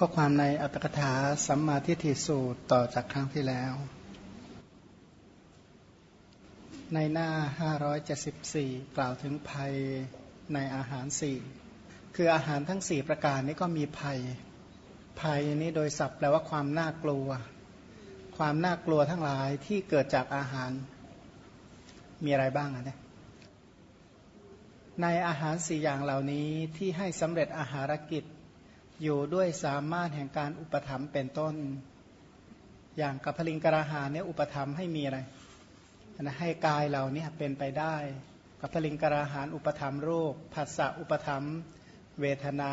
ก็ความในอัตถกถาสัมมาทิฏฐิสูตรต่อจากครั้งที่แล้ว ในหน้า 574 กล่าวถึงภัยในอาหารสี่คืออาหารทั้งสี่ประการนี้ก็มีภัย ภัยนี้โดยศัพท์แปลว่าความน่ากลัว ความน่ากลัวทั้งหลายที่เกิดจากอาหาร มีอะไรบ้างอะเนี่ยในอาหารสี่อย่างเหล่านี้ที่ให้สำเร็จอาหารกิจ อยู่ด้วยสามารถแห่งการอุปถัมภ์เป็นต้น อย่างกับพลิงกราหาเนี่ยอุปถัมภ์ให้มีอะไรนะให้กายเราเนี่ยเป็นไปได้ กับพลิงกราหานอุปถัมภ์รูปผัสสะอุปถัมภ์เวทนา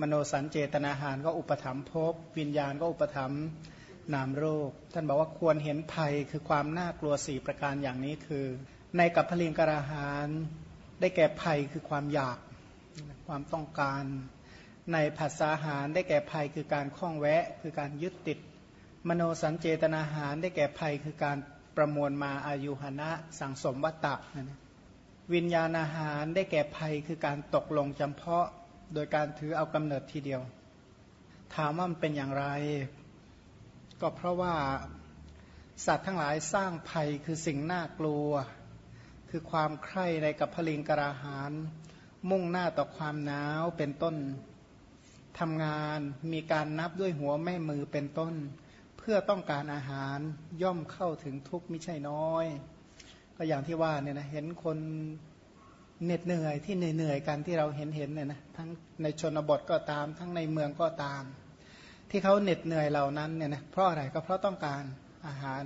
มโนสัญเจตนาหารก็อุปถัมภ์ภพวิญญาณก็อุปถัมภ์นามรูป ท่านบอกว่าควรเห็นภัยคือความน่ากลัวสี่ประการอย่างนี้คือ ในกับพลิงกราหานได้แก่ภัยคือความอยากความต้องการ ในภาษาหารได้แก่ภัยคือการคล้องแวะ คือการยึดติด มโนสัญเจตนาหารได้แก่ภัยคือการประมวลมาอายุหนะสังสมวัตตะนะวิญญาณอาหารได้แก่ภัยคือการตกลงจำเพาะ โดยการถือเอากำเนิดทีเดียว ถามว่ามันเป็นอย่างไร ก็เพราะว่าสัตว์ทั้งหลายสร้างภัยคือสิ่งน่ากลัว คือความใคร่ในกับพลิงกราหาร มุ่งหน้าต่อความหนาวเป็นต้น ทำงานมีการนับด้วยหัวแม่มือเป็นต้น เพื่อต้องการอาหารย่อมเข้าถึงทุกข์ไม่ใช่น้อย ก็อย่างที่ว่าเนี่ยนะเห็นคนเหน็ดเหนื่อยที่เหนื่อยๆกันที่เราเห็นเห็นเนี่ยนะทั้งในชนบทก็ตาม ทั้งในเมืองก็ตาม ที่เขาเหน็ดเหนื่อยเหล่านั้นเนี่ยนะเพราะอะไรก็เพราะต้องการอาหาร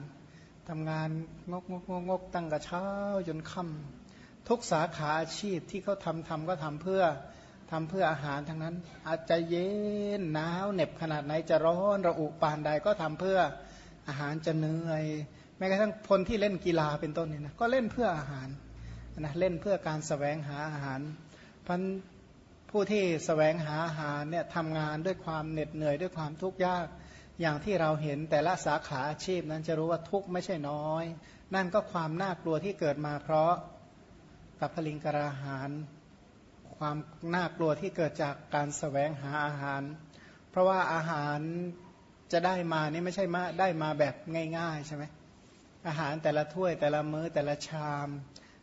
ทำงานงกงกงกตั้งกระเช้าจนค่ำทุกสาขาอาชีพที่เขาทำทำก็ทำเพื่อ ทำเพื่ออาหารทั้งนั้น อาจจะเย็นหนาวเหน็บขนาดไหนจะร้อนระอุปานใดก็ทำเพื่ออาหารจะเหนื่อยแม้กระทั่งคนที่เล่นกีฬาเป็นต้นเนี่ยนะก็เล่นเพื่ออาหารนะเล่นเพื่อการสแสวงหาอาหารพันผู้ที่สแสวงหาอาหารเนี่ยทำงานด้วยความเหน็ดเหนื่อยด้วยความทุกข์ยากอย่างที่เราเห็นแต่ละสาขาอาชีพนั้นจะรู้ว่าทุกข์ไม่ใช่น้อย นั่นก็ความน่ากลัวที่เกิดมาเพราะกับพลิงกราหาร ความน่ากลัวที่เกิดจากการสแสวงหาอาหาร เพราะว่าอาหารจะได้มานี่ไม่ใช่มาได้มาแบบง่าย ๆ ใช่ไหมอาหารแต่ละถ้วยแต่ละมื้อแต่ละชาม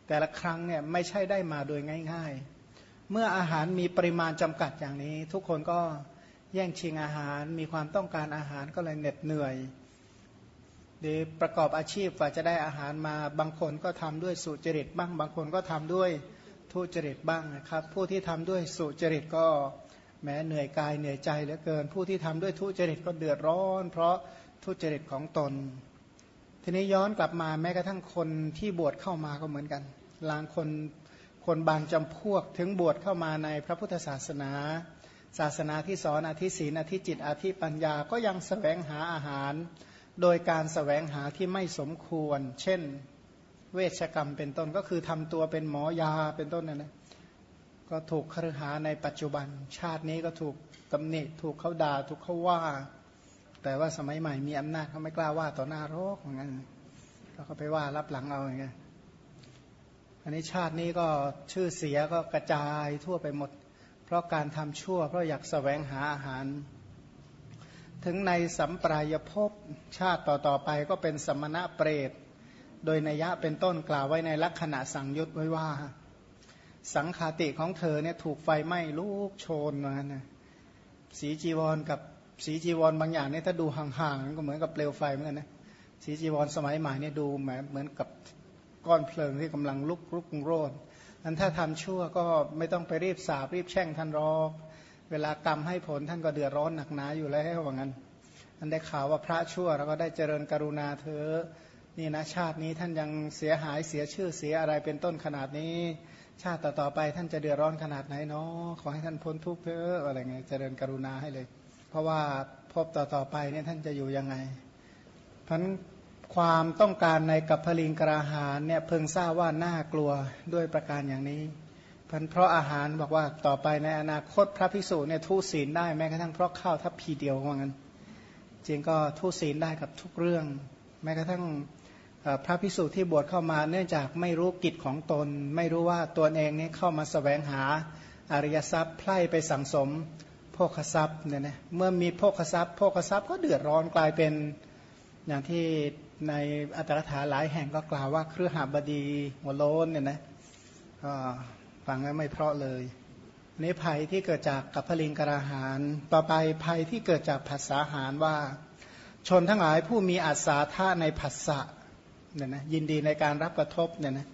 แต่ละครั้งเนี่ยไม่ใช่ได้มาโดยง่าย ๆ เมื่ออาหารมีปริมาณจำกัดอย่างนี้ ทุกคนก็แย่งชิงอาหารมีความต้องการอาหารก็เลยเหน็ดเหนื่อยดีประกอบอาชีพกว่าจะได้อาหารมาบางคนก็ทำด้วยสุจริตบ้างบางคนก็ทำด้วย ทุจริตบ้างนะครับ ผู้ที่ทำด้วยสุจริตก็แม้เหนื่อยกายเหนื่อยใจเหลือเกิน ผู้ที่ทำด้วยทุจริตก็เดือดร้อน เพราะทุจริตของตน ทีนี้ย้อนกลับมาแม้กระทั่งคนที่บวชเข้ามาก็เหมือนกันลางคนคนบางจำพวกถึงบวชเข้ามาในพระพุทธศาสนา ศาสนาที่สอนอธิศีนอธิจิตอธิปัญญาก็ยังสแสวงหาอาหาร โดยการสแสวงหาที่ไม่สมควร เช่น เวชกรรมเป็นต้นก็คือทำตัวเป็นหมอยาเป็นต้นนะนนะก็ถูกครหาในปัจจุบัน ชาตินี้ก็ถูกตำหนิถูกเขาด่าถูกเขาว่า แต่ว่าสมัยใหม่มีอำนาจเขาไม่กล้าว่าต่อหน้าโรคเหมือนกันก็เขาไปว่ารับหลังเอาอย่างเงี้ยอันนี้ชาตินี้ก็ชื่อเสียก็กระจายทั่วไปหมด เพราะการทำชั่ว เพราะอยากสแสวงหาอาหาร ถึงในสัมปรายภพชาติต่อๆไปก็เป็นสมณะเปรต โดยนัยะเป็นต้นกล่าวไว้ในลักษณะสังยุตไว้ว่า สังขาติของเธอเนี่ยถูกไฟไหม้ลุกโชนมานะสีจีวรกับสีจีวรบางอย่างเนี่ยถ้าดูห่างๆก็เหมือนกับเปลวไฟเหมือนกันนะสีจีวรสมัยใหม่เนี่ยดูเหมือนกับก้อนเพลิงที่กำลังลุกลุกโรดอันถ้าทำชั่วก็ไม่ต้องไปรีบสาบรีบแช่งท่านรอกเวลากรรมให้ผลท่านก็เดือดร้อนหนักหนาอยู่แล้วว่างั้นอันได้ข่าวว่าพระชั่วเราก็ได้เจริญกรุณาเธอ นี่นะชาตินี้ท่านยังเสียหายเสียชื่อเสียอะไรเป็นต้นขนาดนี้ ชาติต่อๆไปท่านจะเดือดร้อนขนาดไหนเนาะขอให้ท่านพ้นทุกข์เถอะอะไรเงี้ยเจริญกรุณาให้เลย เพราะว่าพบต่อๆไปเนี่ยท่านจะอยู่ยังไงพันความต้องการในกับพลิงกราหารเนี่ยเพิ่งทราบว่าน่ากลัวด้วยประการอย่างนี้พันเพราะอาหารบอกว่าต่อไปในอนาคตพระภิกษุเนี่ยทุศีลได้แม้กระทั่งเพราะข้าวทัพพีเดียวว่างั้นจริงก็ทุศีลได้กับทุกเรื่อง แม้กระทั่ง พระพิสุที่บวชเข้ามาเนื่องจากไม่รู้กิจของตน ไม่รู้ว่าตัวเองนี้เข้ามาสแสวงหาอริยทรัพย์ไพร่ไปสังสมผภคทรัพย์เนี่ยนะเมื่อมีโภคทรัพย์โภคทรัพย์ก็เดือดร้อนกลายเป็นอย่างที่ในอัตถกถาหลายแห่งก็กล่าวว่าเครือหาบดีหัวโลนเนี่ยนะก็ฟังแล้วไม่เพราะเลยนี่ภัยที่เกิดจากกับพลิงกราหาร ต่อไปภัยที่เกิดจากภาษาหารว่า ชนทั้งหลายผู้มีอาสาท่าในภาษะ เนี่ยนะยินดีในการรับกระทบเนี่ยนะ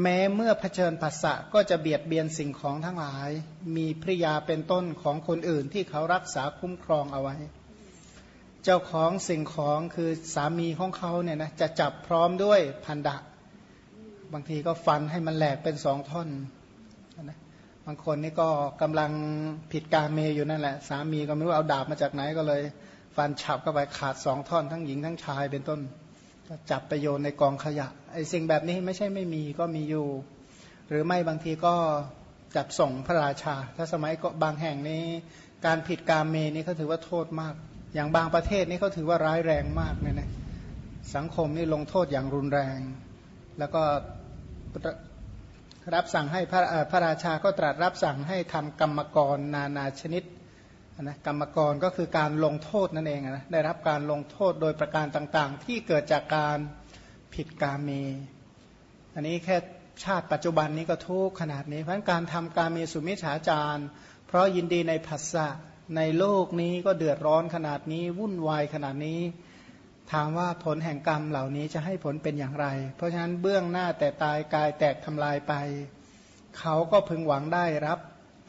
แม้เมื่อเผชิญภาษะก็จะเบียดเบียนสิ่งของทั้งหลาย มีภริยาเป็นต้นของคนอื่นที่เขารักษาคุ้มครองเอาไว้ เจ้าของสิ่งของคือสามีของเขาเนี่ยนะจะจับพร้อมด้วยพันดะ บางทีก็ฟันให้มันแหลกเป็นสองท่อนนะบางคนนี่ก็กำลังผิดการเมยอยู่นั่นแหละ สามีก็ไม่รู้เอาดาบมาจากไหนก็เลย ฟันฉับเข้าไปขาดสองท่อนทั้งหญิงทั้งชายเป็นต้น จับไปโยนในกองขยะไอ้สิ่งแบบนี้ไม่ใช่ไม่มีก็มีอยู่ หรือไม่บางทีก็จับส่งพระราชา ถ้าสมัยก็บางแห่งนี้ การผิดการเมนี่เขาถือว่าโทษมาก อย่างบางประเทศนี่เขาถือว่าร้ายแรงมากเนี่ยนะสังคมนี่ลงโทษอย่างรุนแรง แล้วก็รับสั่งให้พระพระราชาก็ตรัสรับสั่งให้ทำกรรมกรนานาชนิด นะกรรมกรก็คือการลงโทษนั่นเองนะได้รับการลงโทษโดยประการต่างๆ ที่เกิดจากการผิดกาเม อันนี้แค่ชาติปัจจุบันนี้ก็ทุกขนาดนี้เพราะการทำการเมสุมิฉาจารเพราะยินดีในภาษะในโลกนี้ก็เดือดร้อนขนาดนี้วุ่นวายขนาดนี้ ถามว่าผลแห่งกรรมเหล่านี้จะให้ผลเป็นอย่างไร เพราะฉะนั้นเบื้องหน้าแต่ตายกายแตกทำลายไป เขาก็พึงหวังได้รับ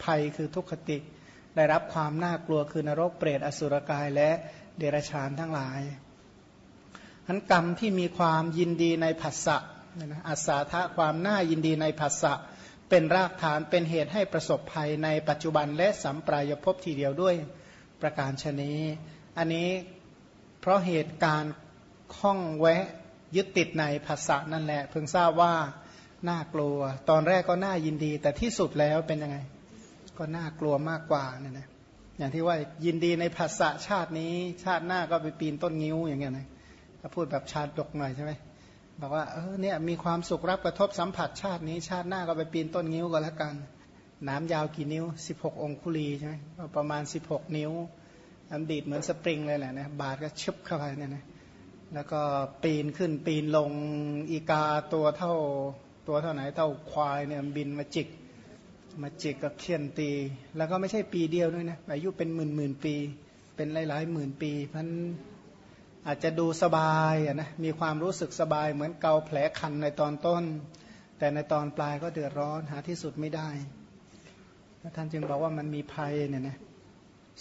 ภัยคือทุกขติ ได้รับความน่ากลัวคือนรกเปรตอสุรกายและเดรัจฉานทั้งหลายทันกรรมที่มีความยินดีในผัสสะอาสาทะความน่ายินดีในผัสสะเป็นรากฐานเป็นเหตุให้ประสบภัยในปัจจุบันและสัมปรายภพทีเดียวด้วยประการชนีอันนี้เพราะเหตุการณ์ข้องแวะยึดติดในภาษะนั่นแหละ เพิ่งทราบว่าน่ากลัว ตอนแรกก็น่ายินดี แต่ที่สุดแล้วเป็นยังไง ก็น่ากลัวมากกว่าเนี่ยนะอย่างที่ว่ายินดีในภาษาชาตินี้ ชาติหน้าก็ไปปีนต้นงิ้วอย่างเงี้ยนะถ้าพูดแบบชาติดกหน่อยใช่ไหมบอกว่าเออเนี่ยมีความสุขรับกระทบสัมผัสชาตินี้ ชาติหน้าก็ไปปีนต้นงิ้วก็แล้วกันน้ำยาวกี่นิ้ว 16 องคุลีใช่ไหมประมาณ 16 นิ้วอันดีดเหมือนสปริงเลยแหละนะบาดก็ชึบเข้าไปเนี่ยนะแล้วก็ปีนขึ้นปีนลงอีกาตัวเท่าตัวเท่าไหนเท่าควายเนี่ยบินมาจิก มาจิกกับเขียนตี แล้วก็ไม่ใช่ปีเดียวด้วยนะอายุเป็นหมื่นหมื่นปี เป็นหลายๆหมื่นปีพันอาจจะดูสบายนะมีความรู้สึกสบายเหมือนเกาแผลคันในตอนต้น แต่ในตอนปลายก็เดือดร้อนหาที่สุดไม่ได้ท่านจึงบอกว่ามันมีภัยเนี่ยนะ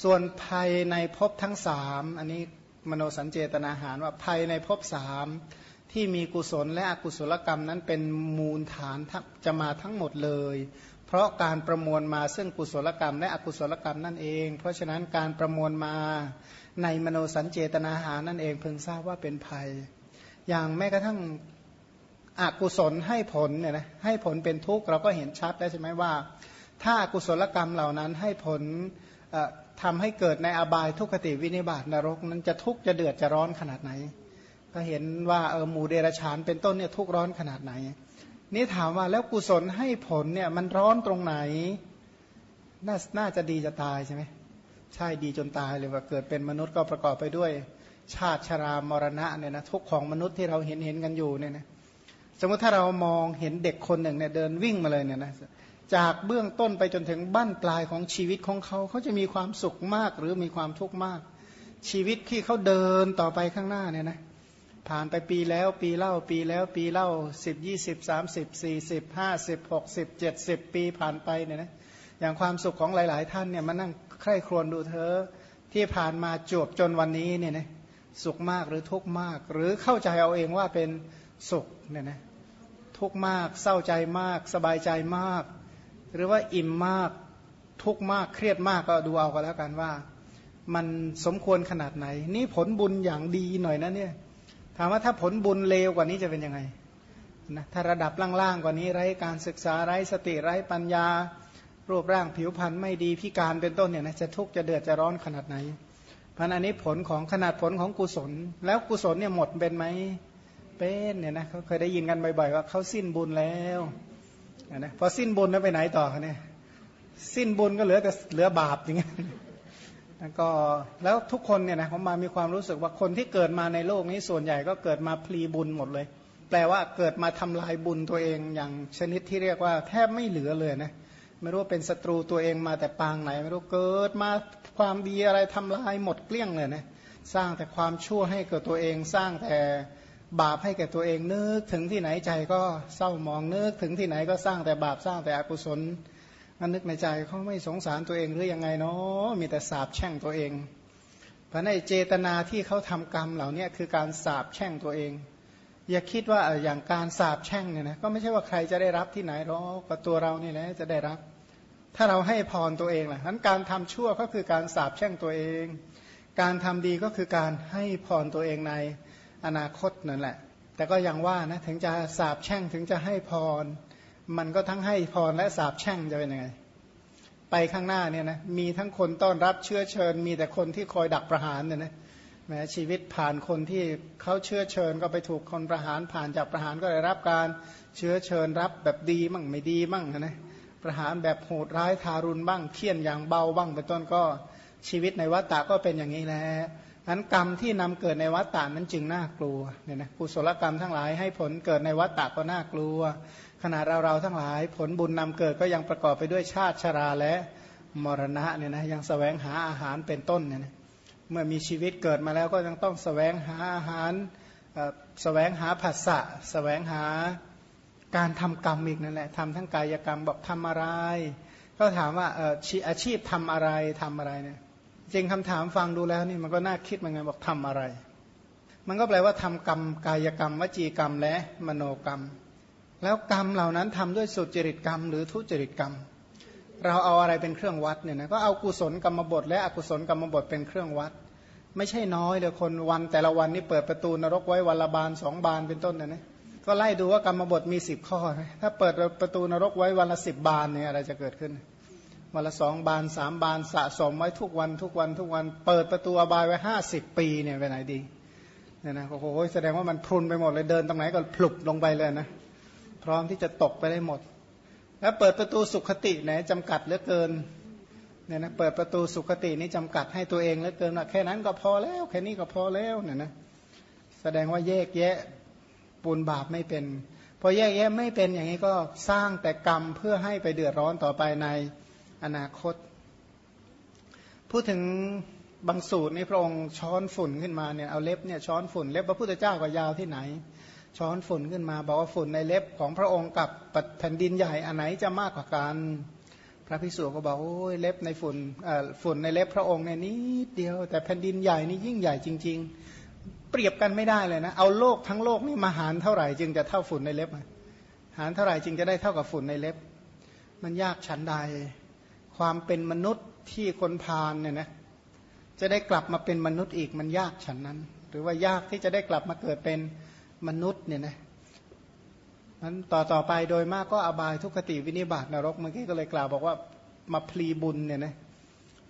ส่วนภัยในภพทั้งสามอันนี้มโนสัญเจตนาหารว่าภัยในภพสามที่มีกุศลและอกุศลกรรมนั้นเป็นมูลฐานจะมาทั้งหมดเลย เพราะการประมวลมาซึ่งกุศลกรรม และอกุศลกรรมนั่นเอง เพราะฉะนั้นการประมวลมาในมโนสัญเจตนาหานั่นเองเพิ่งทราบว่าเป็นภัย อย่างแม้กระทั่งอกุศลให้ผลเนี่ยนะให้ผลเป็นทุกข์เราก็เห็นชัดแล้วใช่ไหมว่า ถ้ากุศลกรรมเหล่านั้นให้ผลทำให้เกิดในอบายทุกขติวินิบาตนรกนั้นจะทุกข์จะเดือดจะร้อนขนาดไหน ก็เห็นว่าเออหมูเดรชานเป็นต้นเนี่ยทุกข์ร้อนขนาดไหน นี่ถามว่าแล้วกุศลให้ผลเนี่ยมันร้อนตรงไหนนน่าจะดีจะตายใช่ไหมใช่ดีจนตายเลยว่าเกิดเป็นมนุษย์ก็ประกอบไปด้วย ชาติชรามรณะเนี่ยนะทุกของมนุษย์ที่เราเห็นเห็นกันอยู่เนี่ยนะสมมติถ้าเรามองเห็นเด็กคนหนึ่งเนี่ยเดินวิ่งมาเลยเนี่ยนะจากเบื้องต้นไปจนถึงบั้นปลายของชีวิตของเขาเขาจะมีความสุขมากหรือมีความทุกข์มาก ชีวิตที่เขาเดินต่อไปข้างหน้าเนี่ยนะ ผ่านไปปีแล้วปีเล่าปีแล้วปีเล่าสิบยี่สิบสามสิบสี่สิบห้าสิบหกสิบเจ็ดสิบปีผ่านไปเนี่ยนะอย่างความสุขของหลาย ๆ ท่านเนี่ยมานั่งใคร่ครวญดูเธอที่ผ่านมาจบจนวันนี้เนี่ยนะสุขมากหรือทุกข์มาก หรือเข้าใจเอาเองว่าเป็นสุขเนี่ยนะทุกข์มากเศร้าใจมาก สบายใจมาก หรือว่าอิ่มมากทุกข์มากเครียดมากก็ดูเอาก็แล้วกันว่า มันสมควรขนาดไหน นี่ผลบุญอย่างดีหน่อยนะเนี่ย ถามว่าถ้าผลบุญเลวกว่านี้จะเป็นยังไงนะถ้าระดับล่างๆกว่านี้ไร้การศึกษาไร้สติไร้ปัญญา รูปร่างผิวพรรณไม่ดีพิการเป็นต้นเนี่ยนะจะทุกข์จะเดือดจะร้อนขนาดไหนพันอันนี้ผลของขนาดผลของกุศล แล้วกุศลเนี่ยหมดเป็นไหมเป็นเนี่ยนะเขาเคยได้ยินกันบ่อยๆว่าเขาสิ้นบุญแล้วนะพอสิ้นบุญแล้วไปไหนต่อเนี่ยสิ้นบุญก็เหลือแต่เหลือบาปอย่างเงี้ย แล้วก็แล้วทุกคนเนี่ยนะผมมามีความรู้สึกว่าคนที่เกิดมาในโลกนี้ส่วนใหญ่ก็เกิดมาพลีบุญหมดเลย แปลว่าเกิดมาทำลายบุญตัวเองอย่างชนิดที่เรียกว่าแทบไม่เหลือเลยนะไม่รู้เป็นศัตรูตัวเองมาแต่ปางไหน ไม่รู้เกิดมาความดีอะไรทำลายหมดเกลี้ยงเลยนะสร้างแต่ความชั่วให้เกับตัวเอง สร้างแต่บาปให้แก่ตัวเองนึกถึงที่ไหนใจก็เศร้ามองนึกถึงที่ไหนก็สร้างแต่บาปสร้างแต่อกุศลันนึกในใจเขาไม่สงสารตัวเองหรือยังไงเนาะมีแต่สาบแช่งตัวเองเพราะในเจตนาที่เขาทำกรรมเหล่านี้คือการสาบแช่งตัวเอง อย่าคิดว่าอย่างการสาบแช่งเนี่ยนะก็ไม่ใช่ว่าใครจะได้รับที่ไหนหรอกก็ตัวเรานี่แหละจะได้รับ ถ้าเราให้พรตัวเองล่ะนั้นการทำชั่วก็คือการสาบแช่งตัวเอง การทำดีก็คือการให้พรตัวเองในอนาคตนั่นแหละ แต่ก็ยังว่านะถึงจะสาบแช่งถึงจะให้พร มันก็ทั้งให้พรและสาบแช่งจะเป็นยังไง ไปข้างหน้าเนี่ยนะมีทั้งคนต้อนรับเชื้อเชิญ มีแต่คนที่คอยดักประหารเนี่ยนะแม้ชีวิตผ่านคนที่เขาเชื้อเชิญก็ไปถูกคนประหารผ่านจากประหารก็ได้รับการเชื้อเชิญรับแบบดีมั่งไม่ดีมั่งนะประหารแบบโหดร้ายทารุณบ้างเคี่ยนอย่างเบาบ้างเป็นต้นก็ชีวิตในวัฏฏะก็เป็นอย่างนี้แหละนั้นกรรมที่นำเกิดในวัฏฏานั้นจึงน่ากลัวเนี่ยนะกุศลกรรมทั้งหลายให้ผลเกิดในวัฏฏะก็น่ากลัว ขนาดเราเราทั้งหลาย ผลบุญนำเกิดก็ยังประกอบไปด้วยชาติชราและมรณะเนี่ยนะยังสแสวงหาอาหารเป็นต้นเนี่ยนะเมื่อมีชีวิตเกิดมาแล้วก็ยังต้องสแสวงหาอาหารสแสวงหาผัสสะสแสวงหาการทำกรรมอีกนั่นแหละทำทั้งกายกรรมบอกทำอะไร ก็ถามว่าอาชีพทำอะไรทำอะไรเนี่ยจริงคำถามฟังดูแล้วนี่มันก็น่าคิดเหมือนกันบอกทำอะไร มันก็แปลว่าทำกรรมกายกรรม วจีกรรมและมโนกรรม แล้วกรรมเหล่านั้นทำด้วยสุจริตกรรม หรือทุจริตกรรม เราเอาอะไรเป็นเครื่องวัดเนี่ยนะก็เอากุศลกรรมบทและอกุศลกรรมบทเป็นเครื่องวัด ไม่ใช่น้อยเลยคนวันแต่ละวันนี่เปิดประตูนรกไว้วันละบานสองบานเป็นต้นนะนะก็ไล่ดูว่ากรรมบทมีสิบข้อถ้าเปิดประตูนรกไว้วันละสิบบานเนี่ยอะไรจะเกิดขึ้น วันละสองบานสามบานสะสมไว้ทุกวันทุกวันทุกวัน เปิดประตูอบายไว้ห้าสิบปีเนี่ยไปไหนดีเนี่ยนะโอ้โหแสดงว่ามันพรุนไปหมดเลยเดินตรงไหนก็พลุบลงไปเลยนะ พร้อมที่จะตกไปได้หมด แล้วเปิดประตูสุขติไหนจำกัดเหลือเกินเนี่ยนะเปิดประตูสุขตินี้จำกัดให้ตัวเองเหลือเกินแค่นั้นก็พอแล้วแค่นี้ก็พอแล้วเนี่ยนะแสดงว่าแยกแยะปูนบาปไม่เป็นพอแยกแยะไม่เป็นอย่างนี้ก็สร้างแต่กรรมเพื่อให้ไปเดือดร้อนต่อไปในอนาคต พูดถึงบางสูตรนี่พระองค์ช้อนฝุ่นขึ้นมาเนี่ยเอาเล็บเนี่ยช้อนฝุ่นเล็บพระพุทธเจ้าก็ยาวที่ไหน ช้อนฝุ่นขึ้นมา บอกว่าฝุ่นในเล็บของพระองค์กับแผ่นดินใหญ่อันไหนจะมากกว่ากัน พระพิสุก็บอกโอ้ยเล็บในฝุ่นฝุ่นในเล็บพระองค์เนี่ยนิดเดียว แต่แผ่นดินใหญ่นี่ยิ่งใหญ่จริง ๆ เปรียบกันไม่ได้เลยนะเอาโลกทั้งโลกนี่มาหารเท่าไหร่จึงจะเท่าฝุ่นในเล็บหารเท่าไหร่จึงจะได้เท่ากับฝุ่นในเล็บ มันยากชั้นใด ความเป็นมนุษย์ที่คนพาลเนี่ยนะจะได้กลับมาเป็นมนุษย์อีกมันยากฉันนั้น หรือว่ายากที่จะได้กลับมาเกิดเป็น มนุษย์เนี่ยนะนั้นต่อต่อไปโดยมากก็อบายทุกขติวินิบาตนรกเมื่อกี้ก็เลยกล่าวบอกว่ามาพลีบุญเนี่ยนะ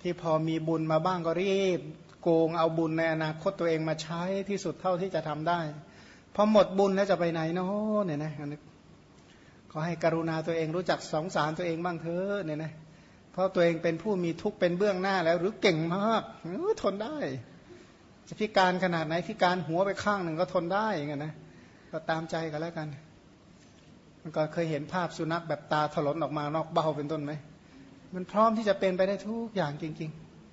ที่พอมีบุญมาบ้างก็รีบโกงเอาบุญในอนาคตตัวเองมาใช้ที่สุดเท่าที่จะทำได้พอหมดบุญแล้วจะไปไหนเนาะเนี่ยนะขอให้กรุณาตัวเองรู้จักสองสารตัวเองบ้างเถอะเนี่ยนะเพราะตัวเองเป็นผู้มีทุกข์เป็นเบื้องหน้าแล้วหรือเก่งมากทนได้ จะพิการขนาดไหนพิการหัวไปข้างหนึ่งก็ทนได้อย่างเงี้ยนะก็ตามใจกันแล้วกัน มันก็เคยเห็นภาพสุนัขแบบตาถลนออกมานอกเบ้าเป็นต้นไหมมันพร้อมที่จะเป็นไปได้ทุกอย่างจริง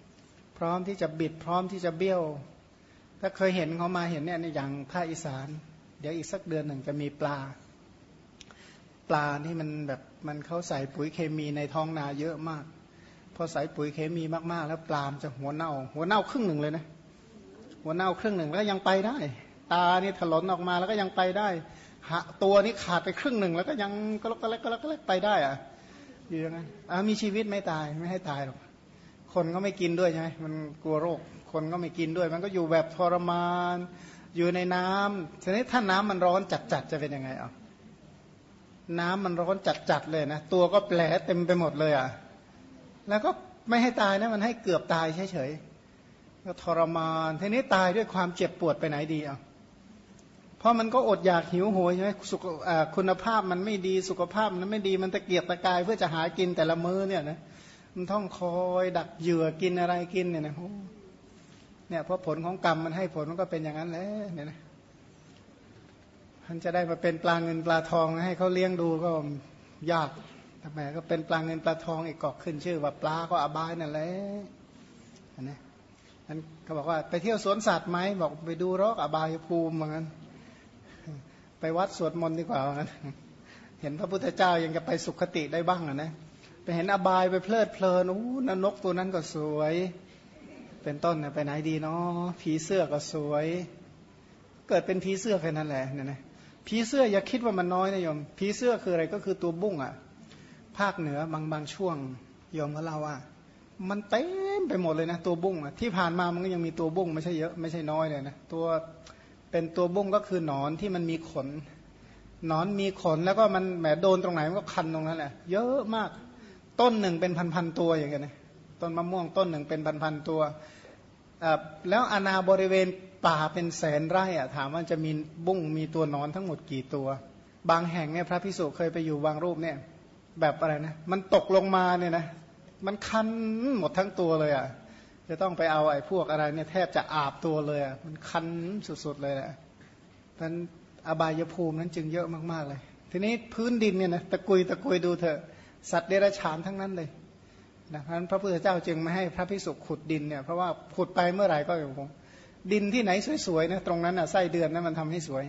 ๆ พร้อมที่จะบิดพร้อมที่จะเบี้ยว ถ้าเคยเห็นเขามาเห็นเนี่ยในอย่างภาคอีสาน เดี๋ยวอีกสักเดือนหนึ่งจะมีปลา ปลาที่มันแบบมันเขาใส่ปุ๋ยเคมีในท้องนาเยอะมาก พอใส่ปุ๋ยเคมีมากๆ แล้วปลามจะหัวเน่า หัวเน่าครึ่งหนึ่งเลยนะ หัวเน่าครึ่งหนึ่งแล้วยังไปได้ ตานี่ถลนออกมาแล้วก็ยังไปได้ตัวนี้ขาดไปครึ่งหนึ่งแล้วก็ยังก็ล็กก็เล็กก็เล็กไปได้อะอยู่ยังไงอ่ามีชีวิตไม่ตายไม่ให้ตายหรอกคนก็ไม่กินด้วยใช่ไหมมันกลัวโรค คนก็ไม่กินด้วย มันก็อยู่แบบทรมาน อยู่ในน้ำทีนี้ถ้าน้ำมันร้อนจัดๆจะเป็นยังไงอะน้ำมันร้อนจัดๆเลยนะตัวก็แผลเต็มไปหมดเลยอะแล้วก็ไม่ให้ตายนะมันให้เกือบตายเฉยๆ ก็ทรมานทีนี้ตายด้วยความเจ็บปวดไปไหนดีอะเพราะมันก็อดอยากหิวโหยใช่ไหมสุขคุณภาพมันไม่ดีสุขภาพมันไม่ดีมันตะเกียกตะกายเพื่อจะหากินแต่ละมื้อเนี่ยนะมันต้องคอยดักเหยื่อกินอะไรกินเนี่ยนะเนี่ยเพราะผลของกรรมมันให้ผลมันก็เป็นอย่างนั้นแหละเนี่ยนะมันจะได้มาเป็นปลาเงินปลาทองให้เขาเลี้ยงดูก็ยากทำไมก็เป็นปลาเงินปลาทองอีกกอกขึ้นชื่อว่าปลาก็อบายนั่นแหละนะ นันเขาบอกว่าไปเที่ยวสวนสัตว์ไหมบอกไปดูรอกอบายภูมิเหมือนกันไปวัดสวดมนต์ดีกว่าเหมือนกันเห็นพระพุทธเจ้ายังจะไปสุขติได้บ้างอะนะไปเห็นอบายไปเพลิดเพลินอู้นนกตัวนั้นก็สวย เป็นต้นนี่ยไปไหนดีเนาะผีเสื้อก็สวย เกิดเป็นผีเสื้อแค่นั้นแหละเนี่ยนะผีเสื้ออย่าคิดว่ามันน้อยนะโยมผีเสื้อคืออะไรก็คือตัวบุ้งอะภาคเหนือบางบางช่วงโยมกับเราอะ มันเต็มไปหมดเลยนะตัวบุ้งที่ผ่านมามันก็ยังมีตัวบุ้งไม่ใช่เยอะไม่ใช่น้อยเลยนะตัวเป็นตัวบุ้งก็คือหนอนที่มันมีขนหนอนมีขนแล้วก็มันแหมโดนตรงไหนมันก็คันตรงนั้นแหละเยอะมากต้นหนึ่งเป็นพันๆตัวอย่างเงี้ยนะต้นมะม่วงต้นหนึ่งเป็นพันๆตัวแล้วอาณาบริเวณป่าเป็นแสนไร่อะถามว่าจะมีบุ้งมีตัวนอนทั้งหมดกี่ตัว บางแห่งเนี่ยพระพิสุเคยไปอยู่บางรูปเนี่ยแบบอะไรนะมันตกลงมาเนี่ยนะ มันคันหมดทั้งตัวเลยอะจะต้องไปเอาไอ้พวกอะไรเนี่ยแทบจะอาบตัวเลยอะมันคันสุดๆเลยแหละท่านอบายภูมินั้นจึงเยอะมากๆเลย ทีนี้พื้นดินเนี่ยนะตะกุยตะกุยดูเถอะสัตว์เดรัจฉานทั้งนั้นเลยดังนั้นพระพุทธเจ้าจึงไม่ให้พระพิสุขุดดินเนี่ยเพราะว่าขุดไปเมื่อไหร่ก็อย่างผมดินที่ไหนสวยๆนะตรงนั้นอะไส้เดือนนะมันทำให้สวย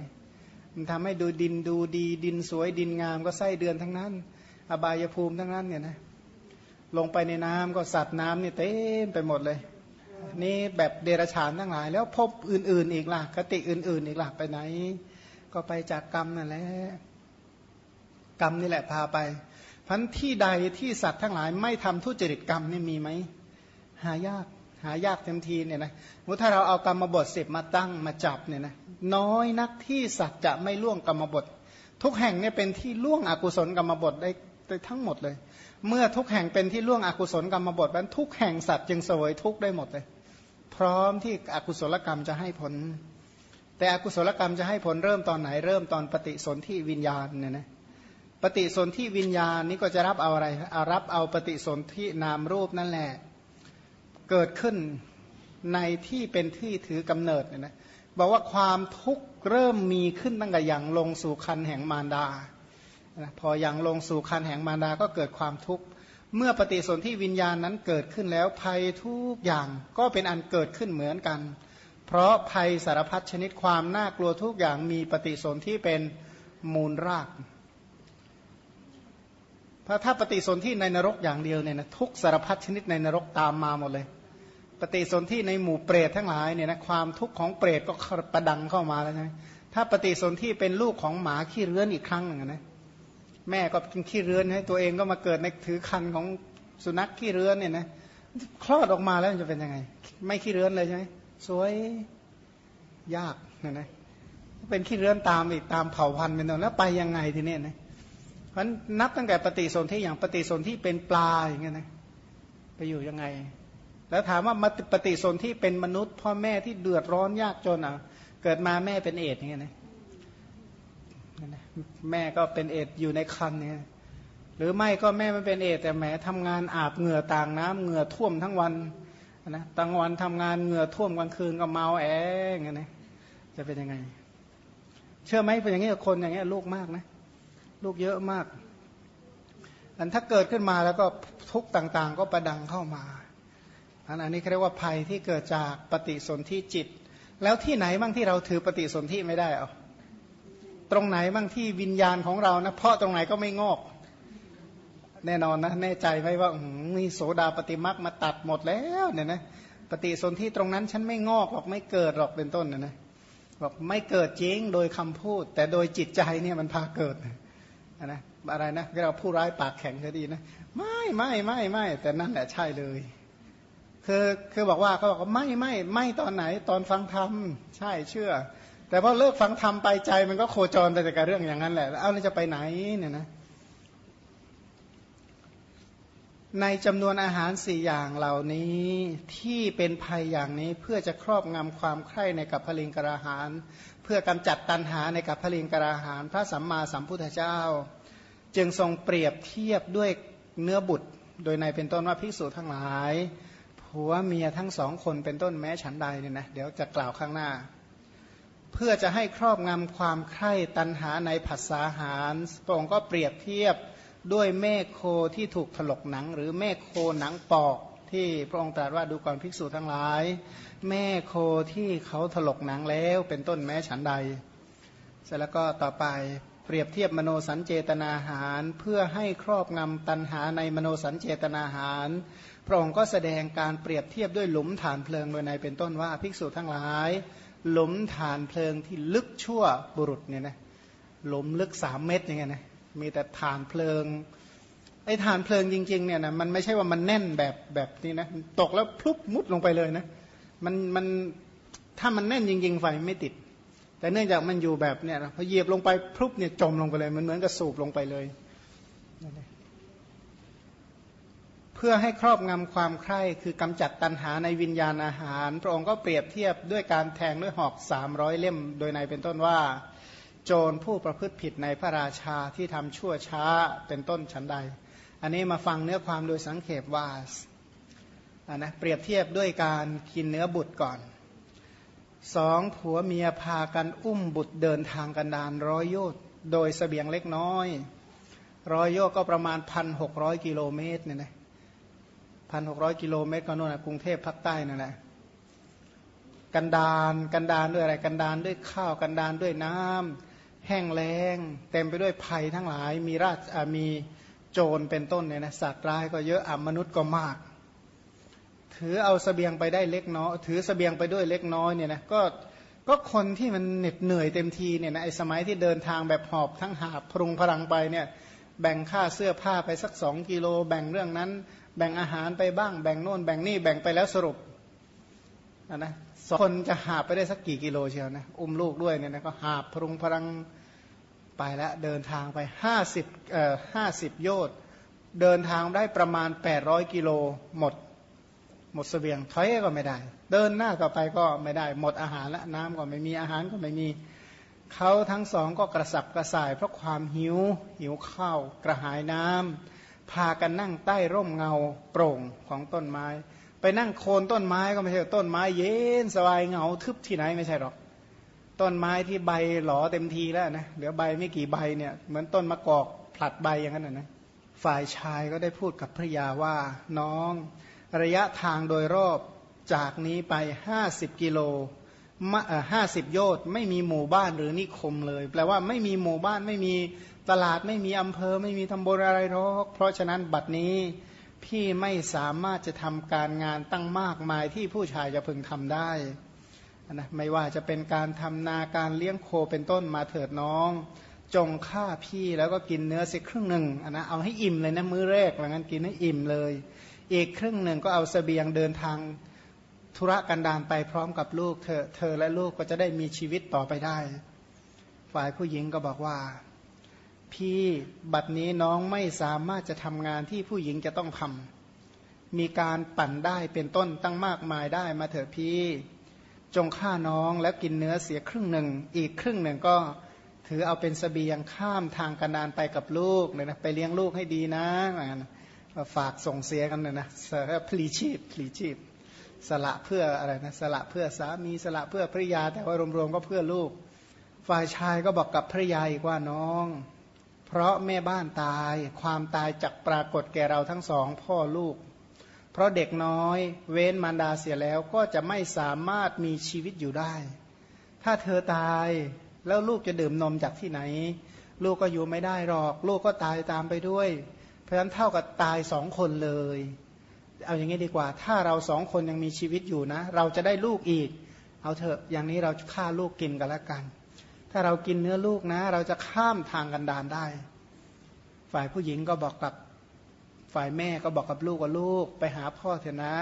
มันทำให้ดูดินดูดีดินสวยดินงามก็ไส้เดือนทั้งนั้น อบายภูมิทั้งนั้นเนี่ยนะ ลงไปในน้ำก็สัตว์น้ำนี่เต็มไปหมดเลย นี่แบบเดรัจฉานทั้งหลาย แล้วพบอื่น ๆ อีกล่ะคติอื่น ๆ อีกล่ะไปไหน ก็ไปจากกรรมนั่นแหละกรรมนี่แหละพาไปพันที่ใดที่สัตว์ทั้งหลายไม่ทำทุจริตกรรมนี่มีไหมหายากหายากเต็มทีเนี่ยนะมุถ้าเราเอากรรมบทสิบมาตั้งมาจับเนี่ยนะน้อยนักที่สัตว์จะไม่ล่วงกรรมบท ทุกแห่งเนี่ยเป็นที่ล่วงอกุศลกรรมบทได้ทั้งหมดเลย เมื่อทุกแห่งเป็นที่ล่วงอกุศลกรรมบทนั้นทุกแห่งสัตว์จึงเสวยทุกได้หมดเลย พร้อมที่อกุศลกรรมจะให้ผล แต่อกุศลกรรมจะให้ผลเริ่มตอนไหน เริ่มตอนปฏิสนธิวิญญาณเนี่ยนะปฏิสนธิวิญญาณนี้ก็จะรับเอาอะไรเอารับเอาปฏิสนธินามรูปนั่นแหละ เกิดขึ้นในที่เป็นที่ถือกำเนิดเนี่ยนะบอกว่าความทุกข์เริ่มมีขึ้นตั้งแต่อย่างลงสู่คันแห่งมารดา พออย่างลงสู่คันแห่งมารดาก็เกิดความทุกข์ เมื่อปฏิสนธิวิญญาณนั้นเกิดขึ้นแล้วภัยทุกอย่างก็เป็นอันเกิดขึ้นเหมือนกัน เพราะภัยสารพัดชนิดความน่ากลัวทุกอย่างมีปฏิสนธิเป็นมูลรากพราะถ้าปฏิสนธิในนรกอย่างเดียวเนี่ยนะทุกสารพัดชนิดในนรกตามมาหมดเลย ปฏิสนธิในหมู่เปรตทั้งหลายเนี่ยนะความทุกข์ของเปรตก็ประดังเข้ามาแล้วใช่ไหมถ้าปฏิสนธิเป็นลูกของหมาขี้เรื้อนอีกครั้งหนึ่งนะ แม่ก็กินขี้เรือนให้ตัวเองก็มาเกิดในถือคันของสุนัขขี้เรือนเนี่ยนะคลอดออกมาแล้วจะเป็นยังไง ไม่ขี้เรือนเลยใช่ไหมสวยยากนะนะเป็นขี้เรือนตามอีกตามเผ่าพันธุ์เป็นต้นแล้วไปยังไงทีเนี้ยนะเพราะนับตั้งแต่ปฏิสนธิอย่างปฏิสนธิเป็นปลาอย่างเงี้ยนะไปอยู่ยังไง แล้วถามว่ามาปฏิสนธิเป็นมนุษย์พ่อแม่ที่เดือดร้อนยากจนอะ เกิดมาแม่เป็นเอดอย่างเงี้ยนะ แม่ก็เป็นเอดอยู่ในคันเนี่ยหรือไม่ก็แม่ไม่เป็นเอดแต่แหมทำงานอาบเหงื่อต่างน้ำเหงื่อท่วมทั้งวันนะตั้งวันทำงานเหงื่อท่วมกลางคืนก็เมาแองนะจะเป็นยังไง เชื่อไหมเป็นอย่างนี้คนอย่างนี้ลูกมากนะลูกเยอะมากอันถ้าเกิดขึ้นมาแล้วก็ทุกต่างๆ ก็ประดังเข้ามาอันนี้เรียกว่าภัยที่เกิดจากปฏิสนธิจิต แล้วที่ไหนบ้างที่เราถือปฏิสนธิไม่ได้เอา ตรงไหนบ้างที่วิญญาณของเรานะเพาะตรงไหนก็ไม่งอก แน่นอนนะแน่ใจไหมว่ามีโสดาปฏิมักมาตัดหมดแล้วเนี่ยนะปฏิสนธิตรงนั้นฉันไม่งอกหรอกไม่เกิดหรอกเป็นต้นนะนะบอกไม่เกิดจริงโดยคำพูด แต่โดยจิตใจเนี่ยมันพาเกิดนะอะไรนะเราผู้ร้ายปากแข็งก็ดีนะไม่ไม่ไม่ไม่แต่นั่นแหละใช่เลยคือคือบอกว่าเขาบอกว่าไม่ไม่ไม่ตอนไหนตอนฟังธรรมใช่เชื่อ แต่พอเลิกฟังธรรมไปใจมันก็โคจรไปแต่กับเรื่องอย่างนั้นแหละเอาแล้วจะไปไหนเนี่ยนะในจำนวนอาหารสี่อย่างเหล่านี้ที่เป็นภัยอย่างนี้เพื่อจะครอบงำความใคร่ในกับพลิงกราหาร เพื่อกำจัดตันหาในกับพลิงกราหาร พระสัมมาสัมพุทธเจ้า จึงทรงเปรียบเทียบด้วยเนื้อบุตร โดยในเป็นต้นว่าภิกษุทั้งหลายผัวเมียทั้งสองคนเป็นต้นแม้ฉันใดเนี่ยนะเดี๋ยวจะกล่าวข้างหน้า เพื่อจะให้ครอบงำความใคร่ตันหาในผัสสาหารพระองค์ก็เปรียบเทียบด้วยเมฆโคที่ถูกถลกหนัง หรือเมฆโคหนังปอกที่พระองค์ตรัสว่าดูก่อนภิกษุทั้งหลาย แม่โคที่เขาถลกหนังแล้วเป็นต้นแม้ฉันใด เสร็จแล้วก็ต่อไปเปรียบเทียบมโนสัญเจตนาหาร เพื่อให้ครอบงำตันหาในมโนสัญเจตนาหาร พระองค์ก็แสดงการเปรียบเทียบด้วยหลุมฐานเพลิงโดยในเป็นต้นว่าภิกษุทั้งหลาย หลุมฐานเพลิงที่ลึกชั่วบุรุษเนี่ยนะหลุมลึกสามเมตรอย่างเงี้ยนะมีแต่ฐานเพลิงไอ้ฐานเพลิงจริงๆเนี่ยนะมันไม่ใช่ว่ามันแน่นแบบแบบนี้นะตกแล้วพลุบมุดลงไปเลยนะมันมันถ้ามันแน่นจริง ๆ ไฟไม่ติด แต่เนื่องจากมันอยู่แบบเนี่ยพอเหยียบลงไปพลุบเนี่ยจมลงไปเลยมันเหมือนกับสูบลงไปเลย พื่อให้ครอบงำความใคร่คือกำจัดตันหาในวิญญาณอาหาร พระองค์ก็เปรียบเทียบด้วยการแทงด้วยหอกสามร้อยเล่ม โดยในเป็นต้นว่า โจรผู้ประพฤติผิดในพระราชาที่ทำชั่วช้าเป็นต้นชั้นใด อันนี้มาฟังเนื้อความโดยสังเขปว่านะเปรียบเทียบด้วยการกินเนื้อบุตรก่อนสองผัวเมียพากันอุ้มบุตรเดินทางกันดานร้อยโยชน์โดยสเสบียงเล็กน้อยร้อยโยชน์ก็ประมาณพันหกร้อยกิโลเมตรเนี่ยนะ พันหกร้อยกิโลเมตรก็นู่นนะกรุงเทพภาคใต้นั่นแหละกันดานกันดานด้วยอะไร กันดานด้วยข้าวกันดานด้วยน้ำแห้งแล้ง เต็มไปด้วยภัยทั้งหลาย มีราชมีโจรเป็นต้นเนี่ยนะสัตว์ร้ายก็เยอะอมนุษย์ก็มาก ถือเอาสเสบียงไปได้เล็กน้อยถือสเสบียงไปด้วยเล็กน้อยเนี่ยนะก็ก็คนที่มันเหน็ดเหนื่อยเต็มทีเนี่ยนะไอ้สมัยที่เดินทางแบบหอบทั้งหาบพรุงพลังไปเนี่ยแบ่งค่าเสื้อผ้าไปสักสองกิโล แบ่งเรื่องนั้น แบ่งอาหารไปบ้าง แบ่งโน่นแบ่งนี่แบ่งไปแล้วสรุปนะสองคนจะหาไปได้สักกี่กิโลเชียวนะอุ้มลูกด้วยเนี่ยนะก็หาพรุงพลังไปแล้วเดินทางไปห้าสิบเอ่อห้าสิบโยชน์เดินทางได้ประมาณแปดร้อยกิโลหมด หมดสเสบียงถอยก็ไม่ได้ เดินหน้าต่อไปก็ไม่ได้ หมดอาหารและน้ำก็ไม่มีอาหารก็ไม่มีเขาทั้งสองก็กระสับกระส่ายเพราะความหิวหิวข้าวกระหายน้ำ พากันนั่งใต้ร่มเงาโปร่งของต้นไม้ ไปนั่งโคนต้นไม้ก็ไม่ใช่ต้นไม้เย็นสบายเงาทึบที่ไหนไม่ใช่หรอก ต้นไม้ที่ใบหลอเต็มทีแล้วนะเหลือใบไม่กี่ใบเนี่ยเหมือนต้นมะกอกผลัดใบอย่างนั้นนะฝ่ายชายก็ได้พูดกับพระยาว่าน้องระยะทางโดยรอบจากนี้ไปห้าสิบกิโลห้าสิบโยชน์ไม่มีหมู่บ้านหรือนิคมเลย แปลว่าไม่มีหมู่บ้านไม่มี ตลาดไม่มีอำเภอไม่มีตำบลอะไรหรอก เพราะฉะนั้นบัดนี้พี่ไม่สามารถจะทำการงานตั้งมากมายที่ผู้ชายจะพึงทำได้นะไม่ว่าจะเป็นการทำนาการเลี้ยงโคเป็นต้นมาเถิดน้อง จงฆ่าพี่แล้วก็กินเนื้อสิครึ่งหนึ่งนะเอาให้อิ่มเลยนะมื้อแรกหลังนั้นกินให้อิ่มเลย อีกครึ่งหนึ่งก็เอาสเสบียงเดินทางธุระกันดารไปพร้อมกับลูกเธอเธอและลูกก็จะได้มีชีวิตต่อไปได้ ฝ่ายผู้หญิงก็บอกว่า พี่บัดนี้น้องไม่สามารถจะทำงานที่ผู้หญิงจะต้องทำมีการปั่นได้เป็นต้นตั้งมากมายได้มาเถอะพี่ จงฆ่าน้องแล้วกินเนื้อเสียครึ่งหนึ่ง อีกครึ่งหนึ่งก็ถือเอาเป็นสเสบียงข้ามทางกันดานไปกับลูกเลยนะไปเลี้ยงลูกให้ดีนะฝากส่งเสียกันเลยนะสละพลีชีพพลีชีพ สละเพื่ออะไรนะสละเพื่อสามีสละเพื่อภริยา แต่ว่ารวมๆก็เพื่อลูก ฝ่ายชายก็บอกกับภริยาอีกว่าน้อง เพราะแม่บ้านตายความตายจักปรากฏแก่เราทั้งสองพ่อลูก เพราะเด็กน้อยเว้นมารดาเสียแล้วก็จะไม่สามารถมีชีวิตอยู่ได้ ถ้าเธอตายแล้วลูกจะดื่มนมจากที่ไหน ลูกก็อยู่ไม่ได้หรอก ลูกก็ตายตามไปด้วยราะฉะนั้นเท่ากับตายสองคนเลย เอาอย่างนี้ดีกว่า ถ้าเราสองคนยังมีชีวิตอยู่นะ เราจะได้ลูกอีก เอาเถอะอย่างนี้เราฆ่าลูกกินกันแล้วกัน ถ้าเรากินเนื้อลูกนะ เราจะข้ามทางกันดานได้ ฝ่ายผู้หญิงก็บอกกับฝ่ายแม่ก็บอกกับลูกว่าลูก ไปหาพ่อเถอะนะ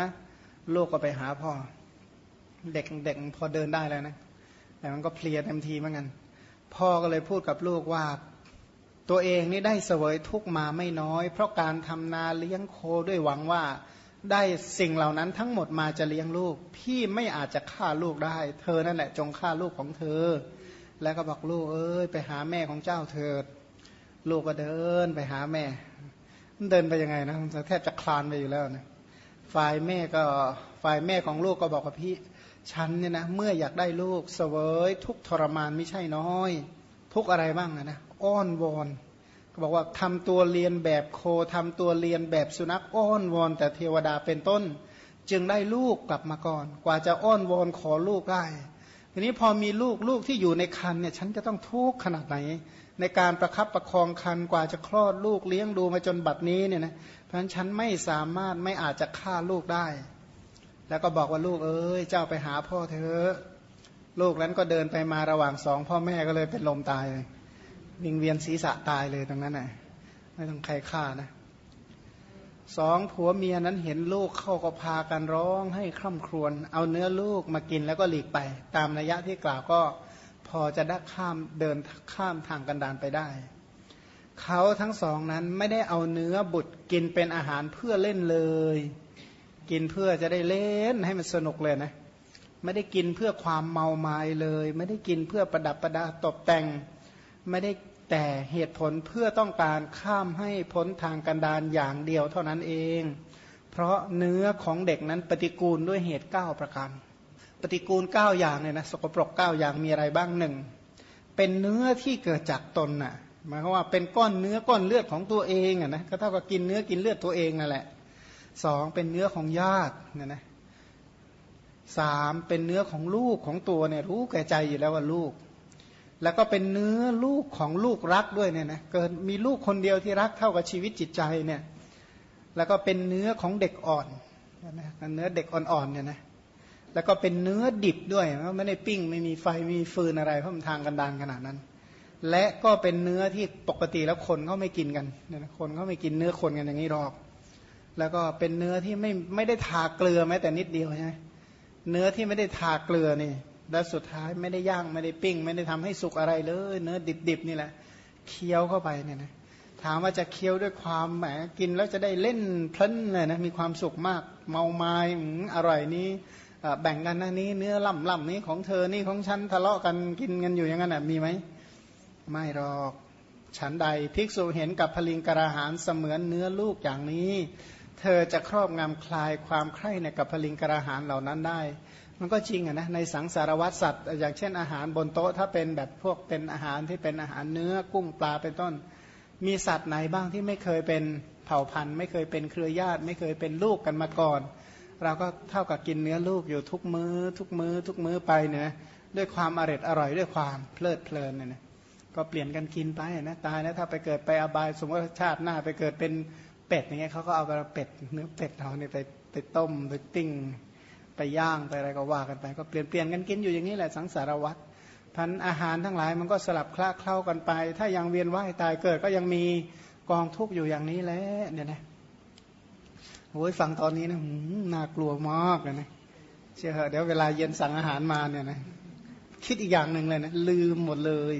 ลูกก็ไปหาพ่อ เด็กเด็กพอเดินได้แล้วนะ แต่มันก็เพลียเต็มทีเหมือนกัน พ่อก็เลยพูดกับลูกว่าตัวเองนี่ได้เสวยทุกมาไม่น้อย เพราะการทำนาเลี้ยงโคด้วยหวังว่า ได้สิ่งเหล่านั้นทั้งหมดมาจะเลี้ยงลูก พี่ไม่อาจจะฆ่าลูกได้ เธอนั่นแหละจงฆ่าลูกของเธอ แล้วก็บอกลูกเอ้ยไปหาแม่ของเจ้าเถิด ลูกก็เดินไปหาแม่ มันเดินไปยังไงนะแทบจะคลานไปอยู่แล้วนะฝ่ายแม่ก็ฝ่ายแม่ของลูกก็บอกกับพี่ฉันเนี่ยนะเมื่ออยากได้ลูกเสวยทุกทรมานไม่ใช่น้อย ทุกอะไรบ้างนะนะอ้อนวอนก็บอกว่าทำตัวเรียนแบบโคทำตัวเรียนแบบสุนัขอ้อนวอน แต่เทวดาเป็นต้น จึงได้ลูกกลับมาก่อน กว่าจะอ้อนวอนขอลูกได้ ทีนี้พอมีลูกลูกที่อยู่ในคันเนี่ยฉันจะต้องทุกข์ขนาดไหน ในการประคับประคองคันกว่าจะคลอดลูกเลี้ยงดูมาจนบัดนี้เนี่ยนะเพราะฉะนั้นฉันไม่สามารถไม่อาจจะฆ่าลูกได้ แล้วก็บอกว่าลูกเอ้ยเจ้าไปหาพ่อเธอลูกนั้นก็เดินไปมาระหว่างสองพ่อแม่ก็เลยเป็นลมตายเลยวิงเวียนศีรษะตายเลยตรงนั้นน่ะไม่ต้องใครฆ่านะ สองผัวเมียนั้นเห็นลูกเข้าก็พากันร้องให้คร่ำครวญเอาเนื้อลูกมากินแล้วก็หลีกไป ตามนัยยะที่กล่าวก็พอจะได้ข้ามเดินข้ามทางกันดานไปได้ เขาทั้งสองนั้นไม่ได้เอาเนื้อบุตรกินเป็นอาหารเพื่อเล่นเลย กินเพื่อจะได้เล่นให้มันสนุกเลยนะไม่ได้กินเพื่อความเมาไมา้เลย ไม่ได้กินเพื่อประดับประดาตกแต่ง ไม่ได้ แต่เหตุผลเพื่อต้องการข้ามให้พ้นทางกันดานอย่างเดียวเท่านั้นเอง เพราะเนื้อของเด็กนั้นปฏิกูลด้วยเหตุ 9 ประการ ปฏิกูล 9 อย่างเนี่ยนะสกปรก 9 อย่างมีอะไรบ้างหนึ่งเป็นเนื้อที่เกิดจากตนน่ะหมายความว่าเป็นก้อนเนื้อก้อนเลือดของตัวเองอะนะก็เท่ากับกินเนื้อกินเลือดตัวเองนั่นแหละสองเป็นเนื้อของญาติเนี่ยนะสามเป็นเนื้อของลูกของตัวเนี่ยรู้แก่ใจอยู่แล้วว่าลูก แล้วก็เป็นเนื้อลูกของลูกรักด้วยเนี่ยนะเกิดมีลูกคนเดียวที่รักเท่ากับชีวิตจิตใจเนี่ยแล้วก็เป็นเนื้อของเด็กอ่อนนะเนื้อเด็กอ่อนๆเนี่ยนะแล้วก็เป็นเนื้อดิบด้วยไม่ได้ปิ้งไม่มีไฟไม่มีฟืนอะไรเพราะมันทางกันดานขนาดนั้น และก็เป็นเนื้อที่ปกติแล้วคนเขาไม่กินกันเนี่ยนะคนเขาไม่กินเนื้อคนกันอย่างนี้หรอก แล้วก็เป็นเนื้อที่ไม่ไม่ได้ทาเกลือแม้แต่นิดเดียวใช่ไหมเนื้อที่ไม่ได้ทาเกลือนี่ แล้วสุดท้ายไม่ได้ย่างไม่ได้ปิ้ง ไม่ได้ทำให้สุกอะไรเลย เนื้อดิบๆนี่แหละ เคี้ยวเข้าไปเนี่ยนะถามว่าจะเคี้ยวด้วยความแหมกินแล้วจะได้เล่นเพลินเลยนะมีความสุขมาก เมาไม้อร่อยนี้แบ่งกันนะนี้เนื้อล่ำล่ำนี้ของเธอนี่ของฉันทะเลาะกันกินกันอยู่อย่างนั้นมีไหมไม่หรอกฉันใดภิกษุเห็นกับพลิงกระหารเสมือนเนื้อลูกอย่างนี้ เธอจะครอบงำคลายความใคร่ในกับพลิงกระหารเหล่านั้นได้ มันก็จริงอะนะในสังสารวัตสัตว์ อย่างเช่นอาหารบนโต๊ะถ้าเป็นแบบพวกเป็นอาหารที่เป็นอาหารเนื้อกุ้งปลาเป็นต้น มีสัตว์ไหนบ้างที่ไม่เคยเป็นเผ่าพันธุ์ ไม่เคยเป็นเครือญาติ ไม่เคยเป็นลูกกันมาก่อน เราก็เท่ากับกินเนื้อลูกอยู่ทุกมือ้อ ทุกมือ้อ ทุกมื้อไปเนี่ยด้วยความอร่อยอร่อยด้วยความเพลิดเพลินเนี่ยก็เปลี่ยนกันกินไปนะตายนะถ้าไปเกิดไปอบายสมมติชาติหน้าไปเกิดเป็นเป็ดอย่างเงี้ยเขาก็เอาเป็ดเนื้อเป็ดเราเนี่ยไปไปต้มไปติ้ง ไปย่างไปอะไรก็ว่ากันไป ก็เปลี่ยนเปลี่ยนกันกินอยู่อย่างนี้แหละสังสารวัตรพันอาหารทั้งหลายมันก็สลับคลาเคล้ากันไป ถ้ายังเวียนว่ายตายเกิดก็ยังมีกองทุกข์อยู่อย่างนี้แหละเนี่ยนะโอ้ยฟังตอนนี้นะน่ากลัวมากเลยนะเชื่อเหอะเดี๋ยวเวลาเย็นสั่งอาหารมาเนี่ยนะคิดอีกอย่างหนึ่งเลยนะลืมหมดเลย